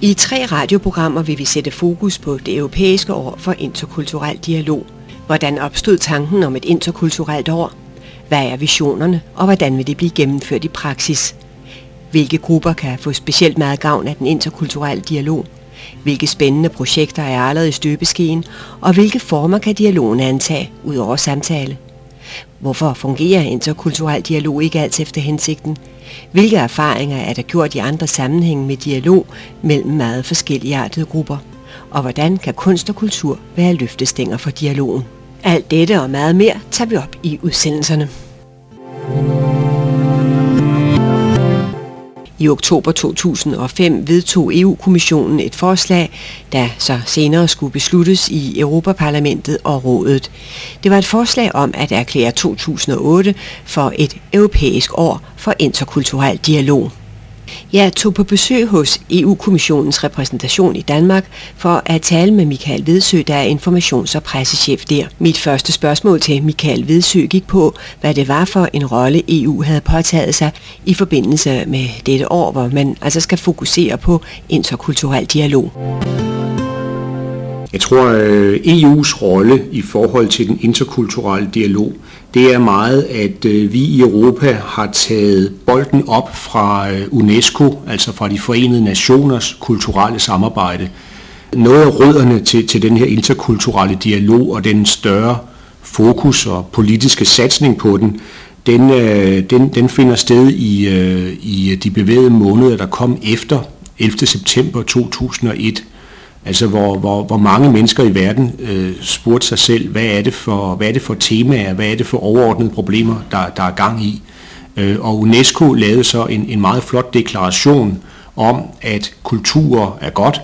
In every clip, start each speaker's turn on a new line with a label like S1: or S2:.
S1: I tre radioprogrammer vil vi sætte fokus på det europæiske år for interkulturel dialog. Hvordan opstod tanken om et interkulturelt år? Hvad er visionerne, og hvordan vil det blive gennemført i praksis? Hvilke grupper kan få specielt meget gavn af den interkulturelle dialog? Hvilke spændende projekter er allerede i støbeskeen, og hvilke former kan dialogen antage ud over samtale? Hvorfor fungerer interkulturel dialog ikke altid efter hensigten? Hvilke erfaringer er der gjort i andre sammenhænge med dialog mellem meget forskellige grupper? Og hvordan kan kunst og kultur være løftestænger for dialogen? Alt dette og meget mere tager vi op i udsendelserne. I oktober 2005 vedtog EU-kommissionen et forslag, der så senere skulle besluttes i Europaparlamentet og rådet. Det var et forslag om at erklære 2008 for et europæisk år for interkulturel dialog. Jeg tog på besøg hos EU-kommissionens repræsentation i Danmark for at tale med Michael Vedsø, der er informations- og pressechef der. Mit første spørgsmål til Michael Vedsø gik på, hvad det var for en rolle EU havde påtaget sig i forbindelse med dette år, hvor man altså skal fokusere på interkulturel dialog.
S2: Jeg tror, øh, at EU's rolle i forhold til den interkulturelle dialog, det er meget, at øh, vi i Europa har taget bolden op fra øh, UNESCO, altså fra de forenede nationers kulturelle samarbejde. Noget af rødderne til, til den her interkulturelle dialog og den større fokus og politiske satsning på den, den, den, den finder sted i, i de bevægede måneder, der kom efter 11. september 2001 Altså hvor, hvor, hvor mange mennesker i verden øh, spurgte sig selv, hvad er, det for, hvad er det for temaer, hvad er det for overordnede problemer, der, der er gang i. Øh, og UNESCO lavede så en, en meget flot deklaration om, at kulturer er godt,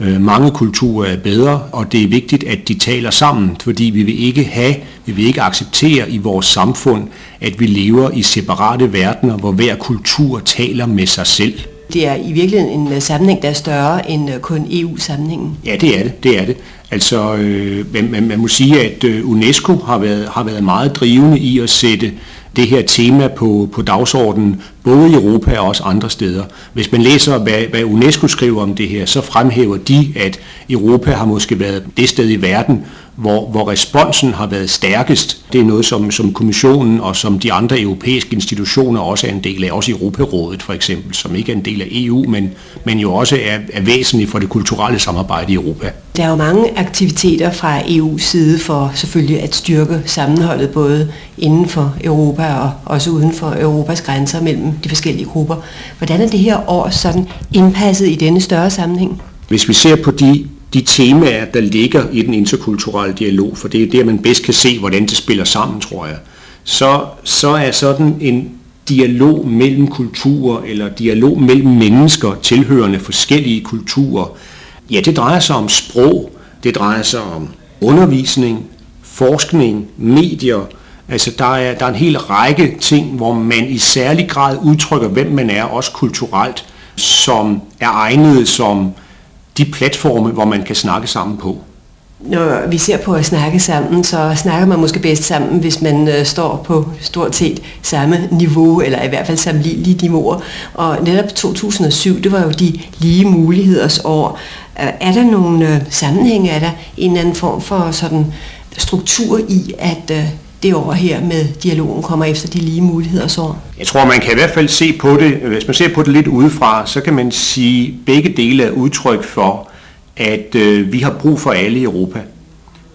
S2: øh, mange kulturer er bedre, og det er vigtigt, at de taler sammen, fordi vi vil ikke have, vi vil ikke acceptere i vores samfund, at vi lever i separate verdener, hvor hver kultur taler med sig selv
S1: det er i virkeligheden en øh, sammenhæng, der er større end øh, kun EU-sammenhængen.
S2: Ja, det er det. det, er det. Altså, øh, man, man må sige, at øh, UNESCO har været, har været meget drivende i at sætte det her tema på, på dagsordenen, både i Europa og også andre steder. Hvis man læser, hvad, hvad UNESCO skriver om det her, så fremhæver de, at Europa har måske været det sted i verden, hvor, hvor responsen har været stærkest. Det er noget, som, som kommissionen og som de andre europæiske institutioner også er en del af, også Europarådet for eksempel, som ikke er en del af EU, men, men jo også er, er væsentligt for det kulturelle samarbejde i Europa.
S1: Der er jo mange aktiviteter fra EU's side for selvfølgelig at styrke sammenholdet både inden for Europa og også uden for Europas grænser mellem de forskellige grupper. Hvordan er det her år sådan indpasset i denne større sammenhæng?
S2: Hvis vi ser på de de temaer, der ligger i den interkulturelle dialog, for det er der, man bedst kan se, hvordan det spiller sammen, tror jeg, så, så er sådan en dialog mellem kulturer, eller dialog mellem mennesker, tilhørende forskellige kulturer, ja, det drejer sig om sprog, det drejer sig om undervisning, forskning, medier, altså der er, der er en hel række ting, hvor man i særlig grad udtrykker, hvem man er, også kulturelt, som er egnet som de platforme, hvor man kan snakke sammen på.
S1: Når vi ser på at snakke sammen, så snakker man måske bedst sammen, hvis man øh, står på stort set samme niveau, eller i hvert fald sammenlignelige niveauer. Og netop 2007, det var jo de lige muligheders år. Øh, er der nogle øh, sammenhænge, er der en eller anden form for sådan struktur i, at øh, det år her med dialogen kommer efter de lige muligheder så?
S2: Jeg tror, man kan i hvert fald se på det, hvis man ser på det lidt udefra, så kan man sige, at begge dele er udtryk for, at øh, vi har brug for alle i Europa.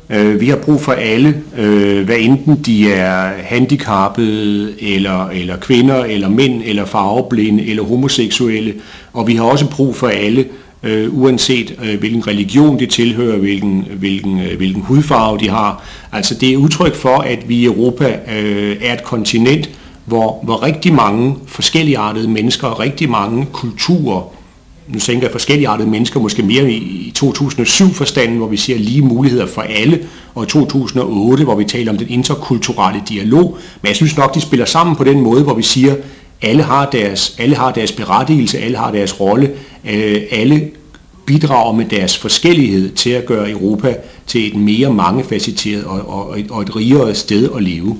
S2: Øh, vi har brug for alle, øh, hvad enten de er handicappede, eller, eller kvinder, eller mænd, eller farveblinde, eller homoseksuelle, og vi har også brug for alle, øh, uanset øh, hvilken religion de tilhører, hvilken, hvilken, øh, hvilken hudfarve de har. Altså det er udtryk for, at vi i Europa øh, er et kontinent, hvor, hvor rigtig mange forskelligartede mennesker rigtig mange kulturer, nu tænker jeg forskelligartede mennesker, måske mere i, i 2007-forstanden, hvor vi siger lige muligheder for alle, og i 2008, hvor vi taler om den interkulturelle dialog. Men jeg synes nok, de spiller sammen på den måde, hvor vi siger, alle har deres, alle har deres berettigelse, alle har deres rolle, øh, alle bidrager med deres forskellighed til at gøre Europa til et mere mangefacetteret og, og, og et rigere sted at leve.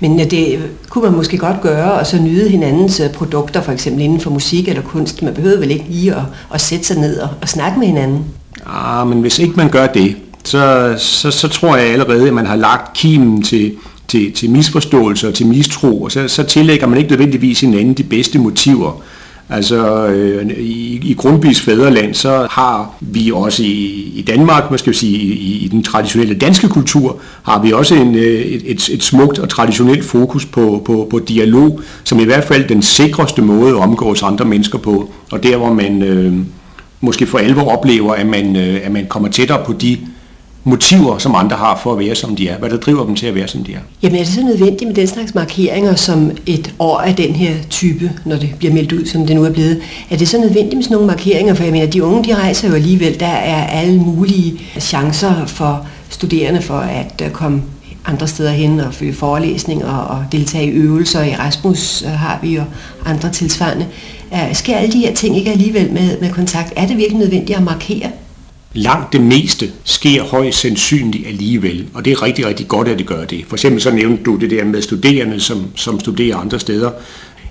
S1: Men det kunne man måske godt gøre, og så nyde hinandens øh, produkter, for eksempel inden for musik eller kunst. Man behøver vel ikke lige at, at sætte sig ned og, og snakke med hinanden?
S2: Ah, men hvis ikke man gør det, så, så, så tror jeg allerede, at man har lagt kimen til, til, til misforståelse og til mistro, og så, så tillægger man ikke nødvendigvis hinanden de bedste motiver. Altså øh, i, i Grundbys fædreland, så har vi også i, i Danmark, man skal sige, i, i den traditionelle danske kultur, har vi også en, øh, et, et, et smukt og traditionelt fokus på, på, på dialog, som i hvert fald den sikreste måde at omgås andre mennesker på, og der hvor man øh, måske for alvor oplever, at man, øh, at man kommer tættere på de motiver, som andre har for at være, som de er. Hvad der driver dem til at være, som de er.
S1: Jamen er det så nødvendigt med den slags markeringer, som et år af den her type, når det bliver meldt ud, som det nu er blevet? Er det så nødvendigt med sådan nogle markeringer? For jeg mener, de unge, de rejser jo alligevel. Der er alle mulige chancer for studerende for at øh, komme andre steder hen og følge forelæsninger og deltage i øvelser. I Erasmus øh, har vi jo andre tilsvarende. Øh, sker alle de her ting ikke alligevel med, med kontakt? Er det virkelig nødvendigt at markere?
S2: Langt det meste sker højst sandsynligt alligevel, og det er rigtig, rigtig godt, at det gør det. For eksempel så nævnte du det der med studerende, som, som studerer andre steder.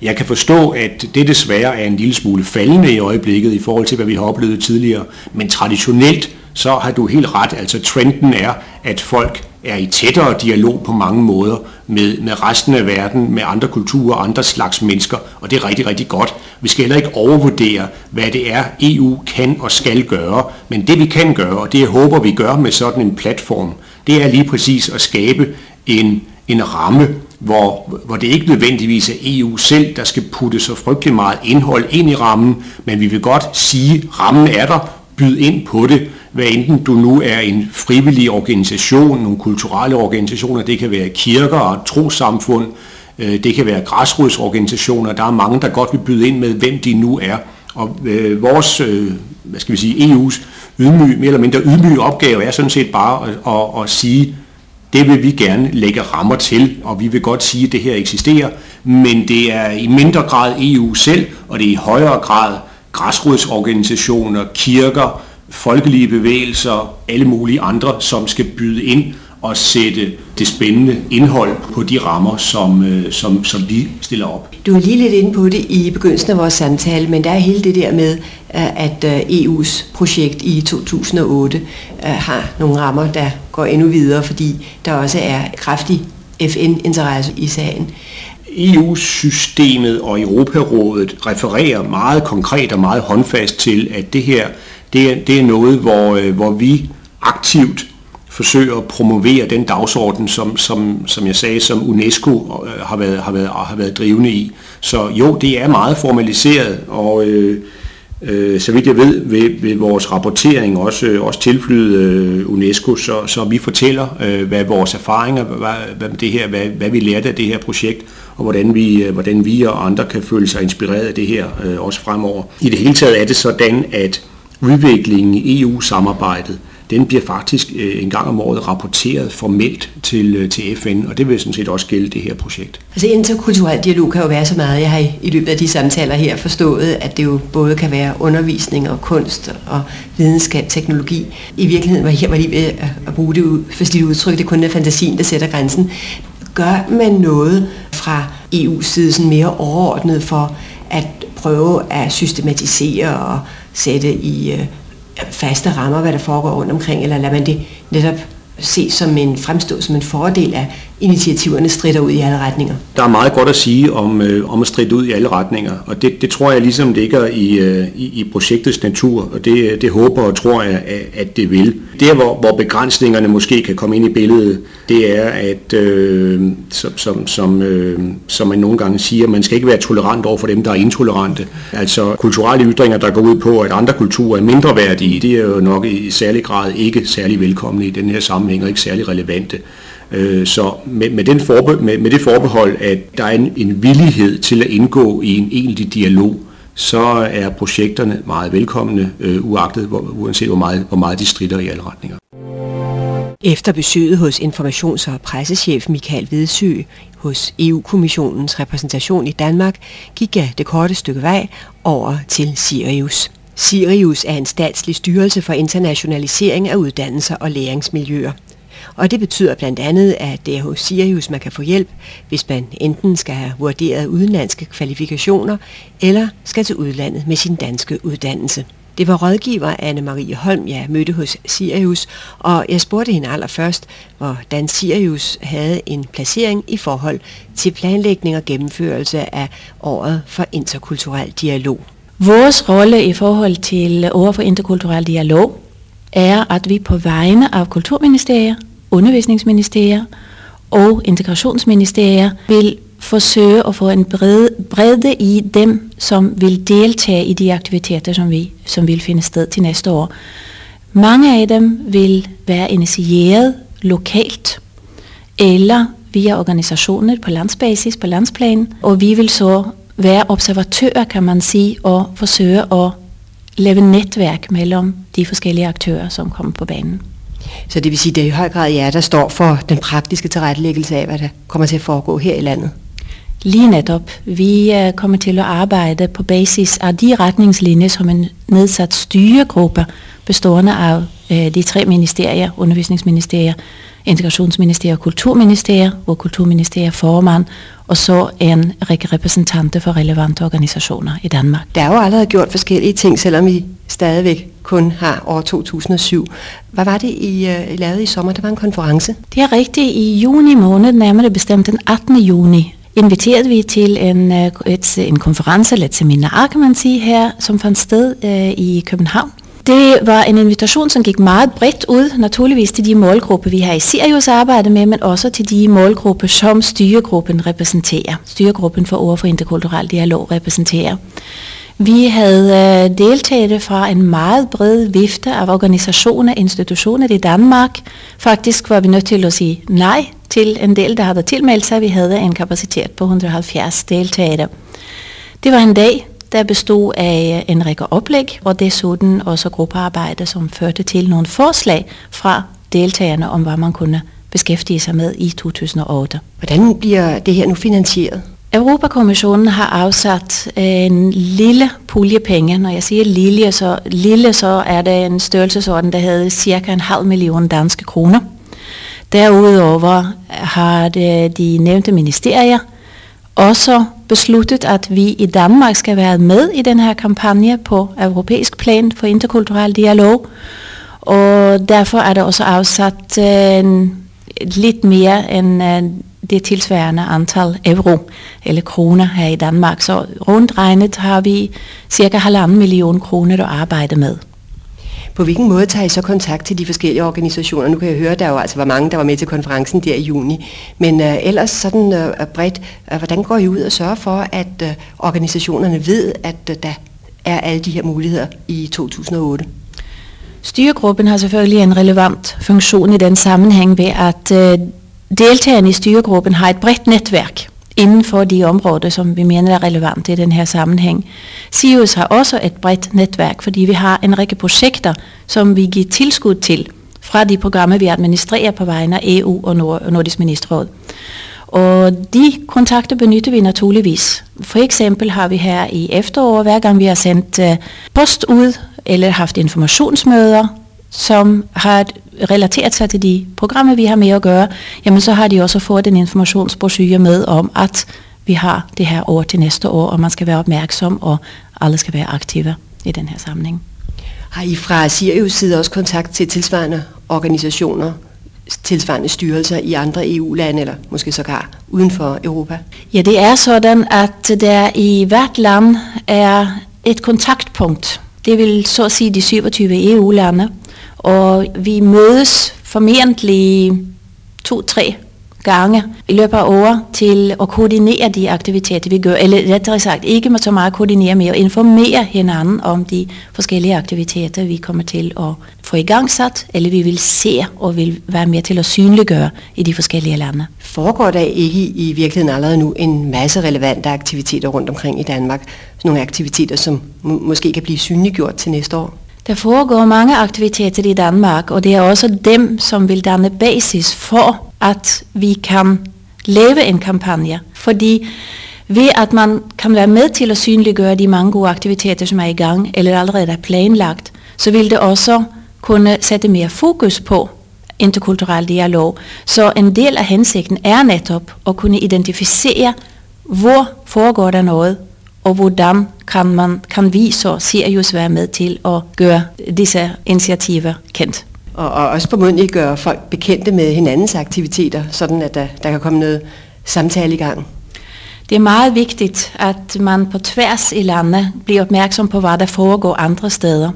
S2: Jeg kan forstå, at det desværre er en lille smule faldende i øjeblikket i forhold til, hvad vi har oplevet tidligere, men traditionelt så har du helt ret. Altså trenden er, at folk er i tættere dialog på mange måder med, med resten af verden, med andre kulturer andre slags mennesker, og det er rigtig, rigtig godt. Vi skal heller ikke overvurdere, hvad det er, EU kan og skal gøre, men det vi kan gøre, og det jeg håber, vi gør med sådan en platform, det er lige præcis at skabe en, en ramme, hvor, hvor det ikke nødvendigvis er EU selv, der skal putte så frygtelig meget indhold ind i rammen, men vi vil godt sige, at rammen er der, byd ind på det, hvad enten du nu er en frivillig organisation, nogle kulturelle organisationer, det kan være kirker og trosamfund, øh, det kan være græsrodsorganisationer, der er mange, der godt vil byde ind med, hvem de nu er. Og øh, vores, øh, hvad skal vi sige, EU's ydmyg, mere eller mindre ydmyge opgave er sådan set bare at, at, at sige, det vil vi gerne lægge rammer til, og vi vil godt sige, at det her eksisterer, men det er i mindre grad EU selv, og det er i højere grad græsrodsorganisationer, kirker, folkelige bevægelser, alle mulige andre, som skal byde ind og sætte det spændende indhold på de rammer, som, øh, som, som vi stiller op.
S1: Du var lige lidt inde på det i begyndelsen af vores samtale, men der er hele det der med, øh, at øh, EU's projekt i 2008 har nogle rammer, der går endnu videre, fordi der også er kraftig FN-interesse i sagen.
S2: EU-systemet og Europarådet refererer meget konkret og meget håndfast til, at det her det er, det er noget, hvor, øh, hvor vi aktivt forsøger at promovere den dagsorden, som, som, som jeg sagde, som UNESCO øh, har været, har, været, har været drivende i. Så jo, det er meget formaliseret, og øh, øh, så vidt jeg ved, vil, vil vores rapportering også, også tilflyde øh, UNESCO, så, så vi fortæller, øh, hvad vores erfaringer, hvad, hvad, det her, hvad, hvad vi lærte af det her projekt, og hvordan vi, øh, hvordan vi og andre kan føle sig inspireret af det her øh, også fremover. I det hele taget er det sådan, at udviklingen i EU-samarbejdet, den bliver faktisk øh, en gang om året rapporteret formelt til, øh, til FN, og det vil sådan set også gælde det her projekt.
S1: Altså interkulturel dialog kan jo være så meget. Jeg har i, i løbet af de samtaler her forstået, at det jo både kan være undervisning og kunst og videnskab, teknologi. I virkeligheden var her var lige ved at bruge det for udtryk, det kun er fantasien, der sætter grænsen. Gør man noget fra EU's side sådan mere overordnet for at prøve at systematisere og sætte i øh, faste rammer, hvad der foregår rundt omkring, eller lader man det netop se som en fremstå som en fordel af initiativerne strider ud i alle retninger?
S2: Der er meget godt at sige om, øh, om at stride ud i alle retninger, og det, det tror jeg ligesom ligger i, øh, i, i projektets natur, og det, det håber og tror jeg, at, at det vil. Der, hvor, hvor begrænsningerne måske kan komme ind i billedet, det er, at øh, som, som, som, øh, som man nogle gange siger, man skal ikke være tolerant over for dem, der er intolerante. Altså kulturelle ytringer, der går ud på, at andre kulturer er mindre værdige, det er jo nok i særlig grad ikke særlig velkomne i den her sammenhæng, og ikke særlig relevante. Øh, så med, med, den forbe, med, med det forbehold, at der er en, en villighed til at indgå i en egentlig dialog, så er projekterne meget velkomne, øh, uagtet hvor, uanset hvor meget, hvor meget de strider i alle retninger.
S1: Efter besøget hos informations- og pressechef Michael Vedsø hos EU-kommissionens repræsentation i Danmark, gik jeg det korte stykke vej over til Sirius. Sirius er en statslig styrelse for internationalisering af uddannelser og læringsmiljøer og det betyder blandt andet, at det er hos Sirius, man kan få hjælp, hvis man enten skal have vurderet udenlandske kvalifikationer, eller skal til udlandet med sin danske uddannelse. Det var rådgiver Anne-Marie Holm, jeg mødte hos Sirius, og jeg spurgte hende allerførst, hvordan Sirius havde en placering i forhold til planlægning og gennemførelse af året for interkulturel dialog.
S3: Vores rolle i forhold til året for interkulturel dialog er, at vi på vegne af Kulturministeriet, Undervisningsministeriet og Integrationsministeriet vil forsøge at få en bredde, bredde i dem, som vil deltage i de aktiviteter, som, vi, som vil finde sted til næste år. Mange af dem vil være initieret lokalt eller via organisationer på landsbasis, på landsplan, og vi vil så være observatører, kan man sige, og forsøge at lave netværk mellem de forskellige aktører, som kommer på banen.
S1: Så det vil sige, at det er i høj grad jer, der står for den praktiske tilrettelæggelse af, hvad der kommer til at foregå her i landet?
S3: Lige netop. Vi øh, kommer til at arbejde på basis af de retningslinjer, som en nedsat styregruppe bestående af øh, de tre ministerier, undervisningsministerier, integrationsministeriet og kulturministeriet, hvor kulturministeriet er formand, og så en række repræsentanter for relevante organisationer i Danmark.
S1: Der er jo allerede gjort forskellige ting, selvom I stadigvæk kun har år 2007. Hvad var det, I, uh, I lavede i sommer? Der var en konference.
S3: Det er rigtigt. I juni måned, nærmere bestemt den 18. juni, inviterede vi til en, øh, et, en konference eller et seminar, kan man sige her, som fandt sted øh, i København det var en invitation, som gik meget bredt ud, naturligvis til de målgrupper, vi har i Sirius arbejde med, men også til de målgrupper, som styregruppen repræsenterer. Styregruppen for ord for interkulturel dialog repræsenterer. Vi havde øh, deltaget fra en meget bred vifte af organisationer og institutioner i Danmark. Faktisk var vi nødt til at sige nej til en del, der havde tilmeldt sig. Vi havde en kapacitet på 170 deltagere. Det var en dag, der bestod af øh, en række oplæg, og desuden også gruppearbejde, som førte til nogle forslag fra deltagerne om, hvad man kunne beskæftige sig med i 2008.
S1: Hvordan bliver det her nu finansieret?
S3: Europakommissionen har afsat øh, en lille pulje penge. Når jeg siger lille, så, lille, så er det en størrelsesorden, der havde cirka en halv million danske kroner. Derudover har det de nævnte ministerier også besluttet, at vi i Danmark skal være med i den her kampagne på europæisk plan for interkulturel dialog. Og derfor er der også afsat en, lidt mere end øh, det tilsvarende antal euro eller kroner her i Danmark. Så rundt regnet har vi cirka halvanden million kroner at arbejde med.
S1: På hvilken måde tager I så kontakt til de forskellige organisationer? Nu kan jeg høre, at der jo altså var mange, der var med til konferencen der i juni. Men uh, ellers sådan uh, bredt, uh, hvordan går I ud og sørger for, at uh, organisationerne ved, at uh, der er alle de her muligheder i 2008?
S3: Styregruppen har selvfølgelig en relevant funktion i den sammenhæng ved, at uh, deltagerne i styregruppen har et bredt netværk inden for de områder, som vi mener er relevante i den her sammenhæng. SIUS har også et bredt netværk, fordi vi har en række projekter, som vi giver tilskud til fra de programmer, vi administrerer på vegne af EU og Nordisk Ministerråd. Og de kontakter benytter vi naturligvis. For eksempel har vi her i efteråret, hver gang vi har sendt øh, post ud, eller haft informationsmøder, som har relateret sig til de programmer, vi har med at gøre, jamen så har de også fået en informationsbrochure med om, at vi har det her år til næste år, og man skal være opmærksom, og alle skal være aktive i den her sammenhæng.
S1: Har I fra Sirius side også kontakt til tilsvarende organisationer, tilsvarende styrelser i andre EU-lande, eller måske sågar uden for Europa?
S3: Ja, det er sådan, at der i hvert land er et kontaktpunkt. Det vil så sige de 27 EU-lande, og vi mødes formentlig to-tre gange i løbet af året til at koordinere de aktiviteter, vi gør. Eller rettere sagt, ikke med så meget koordinere men at informere hinanden om de forskellige aktiviteter, vi kommer til at få i gang sat, eller vi vil se og vil være med til at synliggøre i de forskellige lande.
S1: Foregår der ikke i virkeligheden allerede nu en masse relevante aktiviteter rundt omkring i Danmark? Nogle aktiviteter, som måske kan blive synliggjort til næste år?
S3: Der foregår mange aktiviteter i Danmark, og det er også dem, som vil danne basis for, at vi kan lave en kampagne. Fordi ved at man kan være med til at synliggøre de mange gode aktiviteter, som er i gang, eller allerede er planlagt, så vil det også kunne sætte mere fokus på interkulturel dialog. Så en del af hensigten er netop at kunne identificere, hvor foregår der noget, og hvordan kan, man, kan vi så seriøst være med til at gøre disse initiativer kendt.
S1: Og, og også formodentlig gøre folk bekendte med hinandens aktiviteter, sådan at der, der kan komme noget samtale i gang.
S3: Det er meget vigtigt, at man på tværs i landet bliver opmærksom på, hvad der foregår andre steder.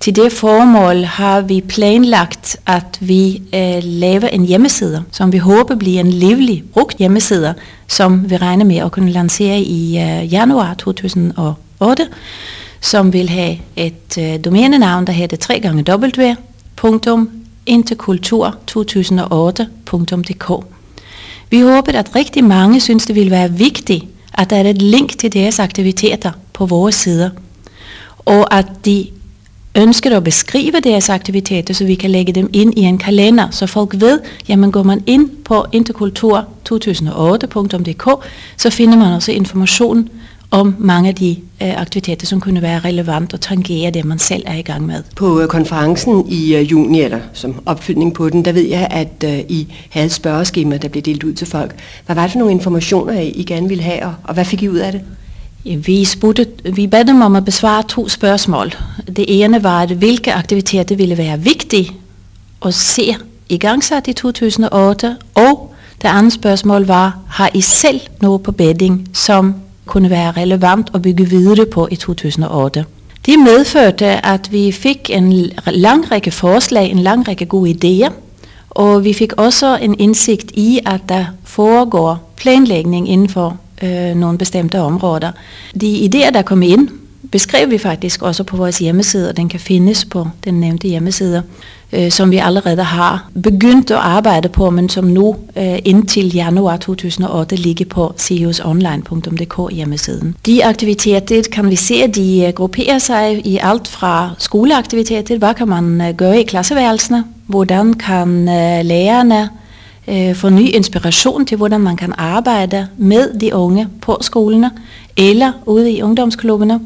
S3: Til det formål har vi planlagt, at vi øh, laver en hjemmeside, som vi håber bliver en livlig brugt hjemmeside, som vi regner med at kunne lancere i øh, januar 2008, som vil have et øh, domænenavn, der hedder 3 gange www.interkultur2008.dk. Vi håber, at rigtig mange synes, det vil være vigtigt, at der er et link til deres aktiviteter på vores sider, og at de ønsker at beskrive deres aktiviteter, så vi kan lægge dem ind i en kalender, så folk ved, jamen går man ind på interkultur2008.dk, så finder man også information om mange af de øh, aktiviteter, som kunne være relevant og tangere det, man selv er i gang med.
S1: På øh, konferencen i øh, juni, eller som opfyldning på den, der ved jeg, at øh, I havde spørgeskemaer, der blev delt ud til folk. Hvad var det for nogle informationer, I gerne ville have, og, og hvad fik I ud af det?
S3: Vi, spurgte, vi bad dem om at besvare to spørgsmål. Det ene var, at hvilke aktiviteter ville være vigtige at se igangsat i 2008, og det andet spørgsmål var, har I selv noget på bedding, som kunne være relevant at bygge videre på i 2008? Det medførte, at vi fik en lang række forslag, en lang række gode idéer, og vi fik også en indsigt i, at der foregår planlægning inden for øh, nogle bestemte områder. De idéer, der kom ind, beskrev vi faktisk også på vores hjemmeside, og den kan findes på den nævnte hjemmeside, øh, som vi allerede har begyndt at arbejde på, men som nu øh, indtil januar 2008 ligger på sihusonline.dk hjemmesiden. De aktiviteter kan vi se, de øh, grupperer sig i alt fra skoleaktiviteter, hvad kan man øh, gøre i klasseværelsene, hvordan kan øh, lærerne øh, få ny inspiration til, hvordan man kan arbejde med de unge på skolerne eller ude i ungdomsklubberne.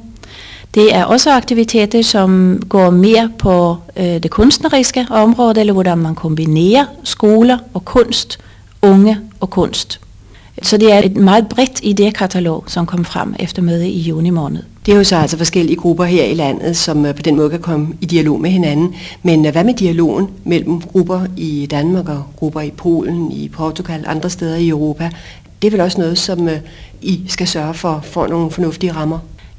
S3: Det er også aktiviteter, som går mere på øh, det kunstneriske område, eller hvordan man kombinerer skoler og kunst, unge og kunst. Så det er et meget bredt idékatalog, som kom frem efter mødet i juni måned.
S1: Det er jo så altså forskellige grupper her i landet, som øh, på den måde kan komme i dialog med hinanden. Men øh, hvad med dialogen mellem grupper i Danmark og grupper i Polen, i Portugal, andre steder i Europa? Det er vel også noget, som øh, I skal sørge for, for nogle fornuftige rammer?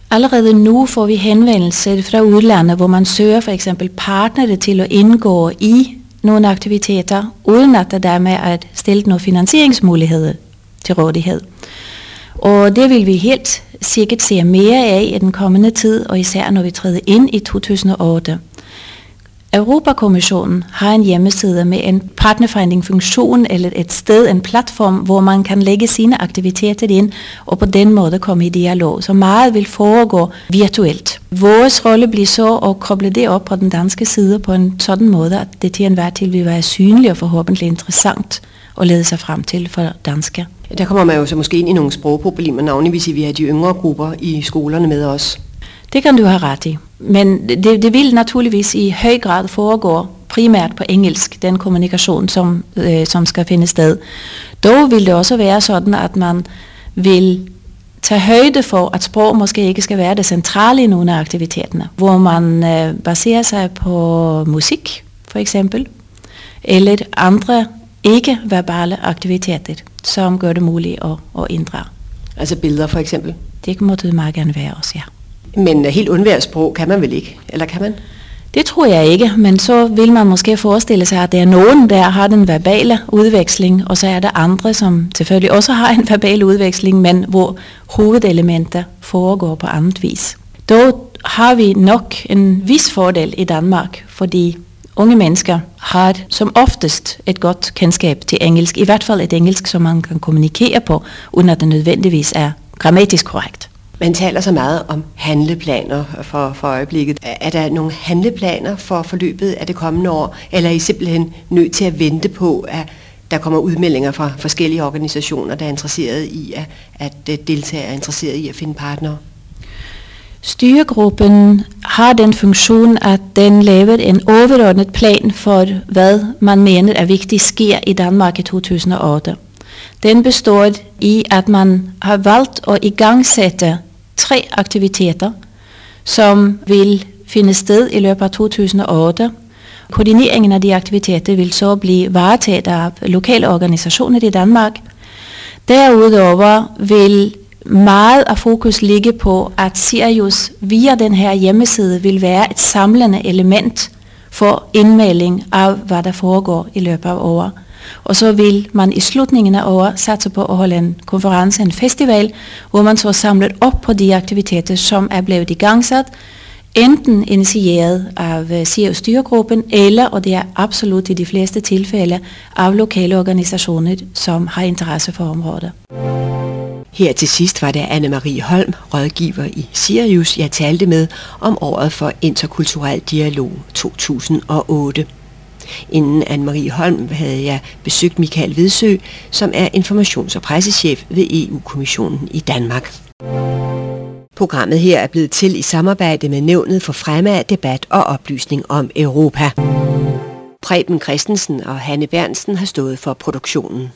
S3: Allerede nu får vi henvendelser fra udlandet, hvor man søger for eksempel partnere til at indgå i nogle aktiviteter, uden at der dermed er stillet nogle finansieringsmuligheder til rådighed. Og det vil vi helt sikkert se mere af i den kommende tid, og især når vi træder ind i 2008. Europakommissionen har en hjemmeside med en partnerfinding-funktion eller et sted, en platform, hvor man kan lægge sine aktiviteter ind og på den måde komme i dialog. Så meget vil foregå virtuelt. Vores rolle bliver så at koble det op på den danske side på en sådan måde, at det til enhver tid vil være synligt og forhåbentlig interessant at lede sig frem til for danskere.
S1: Der kommer man jo så måske ind i nogle sprogproblemer, navnlig hvis vi har de yngre grupper i skolerne med os.
S3: Det kan du have ret i. Men det, det vil naturligvis i høj grad foregå primært på engelsk, den kommunikation, som, øh, som skal finde sted. Dog vil det også være sådan, at man vil tage højde for, at sprog måske ikke skal være det centrale i nogle af aktiviteterne, hvor man øh, baserer sig på musik, for eksempel, eller andre ikke-verbale aktiviteter, som gør det muligt at, at inddrage.
S1: Altså billeder for eksempel?
S3: Det må det meget gerne være også, ja.
S1: Men helt undværet sprog kan man vel ikke, eller kan man?
S3: Det tror jeg ikke, men så vil man måske forestille sig, at der er nogen, der har den verbale udveksling, og så er der andre, som selvfølgelig også har en verbal udveksling, men hvor hovedelementer foregår på andet vis. Dog har vi nok en vis fordel i Danmark, fordi unge mennesker har som oftest et godt kendskab til engelsk, i hvert fald et engelsk, som man kan kommunikere på, uden at det nødvendigvis er grammatisk korrekt.
S1: Man taler så meget om handleplaner for, for øjeblikket. Er der nogle handleplaner for forløbet af det kommende år, eller er I simpelthen nødt til at vente på, at der kommer udmeldinger fra forskellige organisationer, der er interesseret i at, at deltage, er interesseret i at finde partnere?
S3: Styregruppen har den funktion, at den laver en overordnet plan for, hvad man mener er vigtigt sker i Danmark i 2008. Den består i, at man har valgt at igangsætte tre aktiviteter, som vil finde sted i løbet af 2008. Koordineringen af de aktiviteter vil så blive varetaget af lokale organisationer i Danmark. Derudover vil meget af fokus ligge på, at Sirius via den her hjemmeside vil være et samlende element for indmelding af, hvad der foregår i løbet af året. Og så vil man i slutningen af året satse på at holde en konference, en festival, hvor man så samlet op på de aktiviteter, som er blevet igangsat, enten initieret af øh, Sirius styregruppen, eller, og det er absolut i de fleste tilfælde, af lokale organisationer, som har interesse for området.
S1: Her til sidst var det Anne-Marie Holm, rådgiver i Sirius, jeg talte med om året for interkulturel dialog 2008. Inden Anne-Marie Holm havde jeg besøgt Michael Vedsø, som er informations- og pressechef ved EU-kommissionen i Danmark. Programmet her er blevet til i samarbejde med Nævnet for Fremme af Debat og Oplysning om Europa. Preben Christensen og Hanne Bernsen har stået for produktionen.